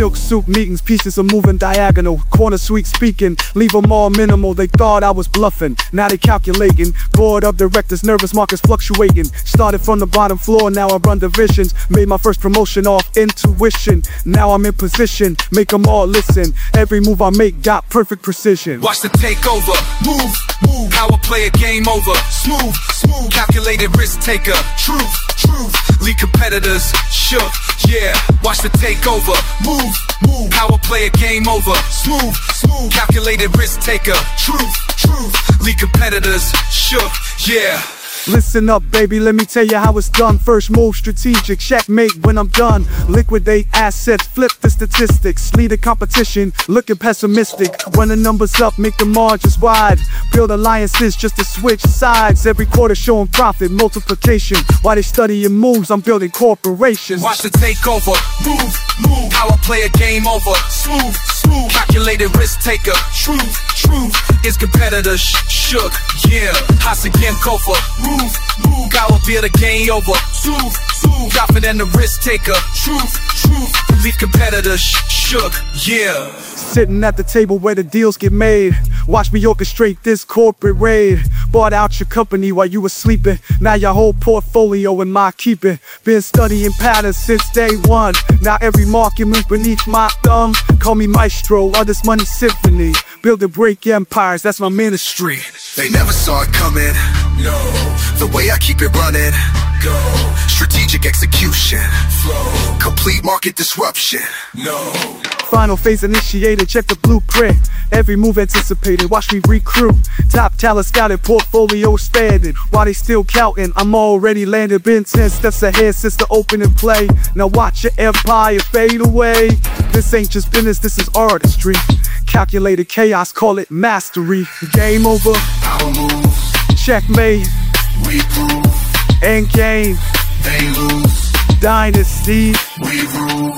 silk suit meetings, pieces are moving diagonal. Corner suite speaking, leave them all minimal. They thought I was bluffing, now they calculating. Board of directors, nervous markets fluctuating. Started from the bottom floor, now I run divisions. Made my first promotion off intuition. Now I'm in position, make them all listen. Every move I make got perfect precision. Watch the takeover. Move, move. Power player, game over. Smooth, smooth. Calculated risk taker. Truth, truth. Lead competitors shook. Yeah. Watch the takeover. Move, move. Power player, game over. Smooth, smooth. Calculated risk taker. Truth, truth. Lead competitors shook. Yeah. Listen up, baby, let me tell you how it's done. First move, strategic, checkmate when I'm done. Liquidate assets, flip the statistics. Lead the competition, looking pessimistic. Run the numbers up, make the margins wide. Build alliances just to switch sides. Every quarter showing profit, multiplication. While they studying moves, I'm building corporations. Watch the takeover. Move, move. Power player, game over. Smooth, smooth. Calculated risk taker. Truth, truth. His competitors sh- shook. Yeah. Haas again, Kofa. Move, move. Gotta be the game over. Smooth, smooth. Confident the risk taker. Truth, truth. Lead competitors sh- shook. Yeah. Sitting at the table where the deals get made. Watch me orchestrate this corporate raid. Bought out your company while you were sleeping. Now your whole portfolio in my keeping. Been studying patterns since day one. Now every market move beneath my thumb. Call me maestro, all this money symphony. Build and break empires, that's my ministry. They never saw it coming. No. The way I keep it running. Go. Strategic execution. Flow. Complete market disruption. No. Final phase initiated, check the blueprint. Every move anticipated, watch me recruit. Top talent scouted, portfolio expanded. While they still counting, I'm already landed. Been 10 steps ahead since the opening play. Now watch your empire fade away. This ain't just business, this is artistry. Calculated chaos, call it mastery. Game over. Checkmate, We prove. end game, They lose. dynasty. We rule.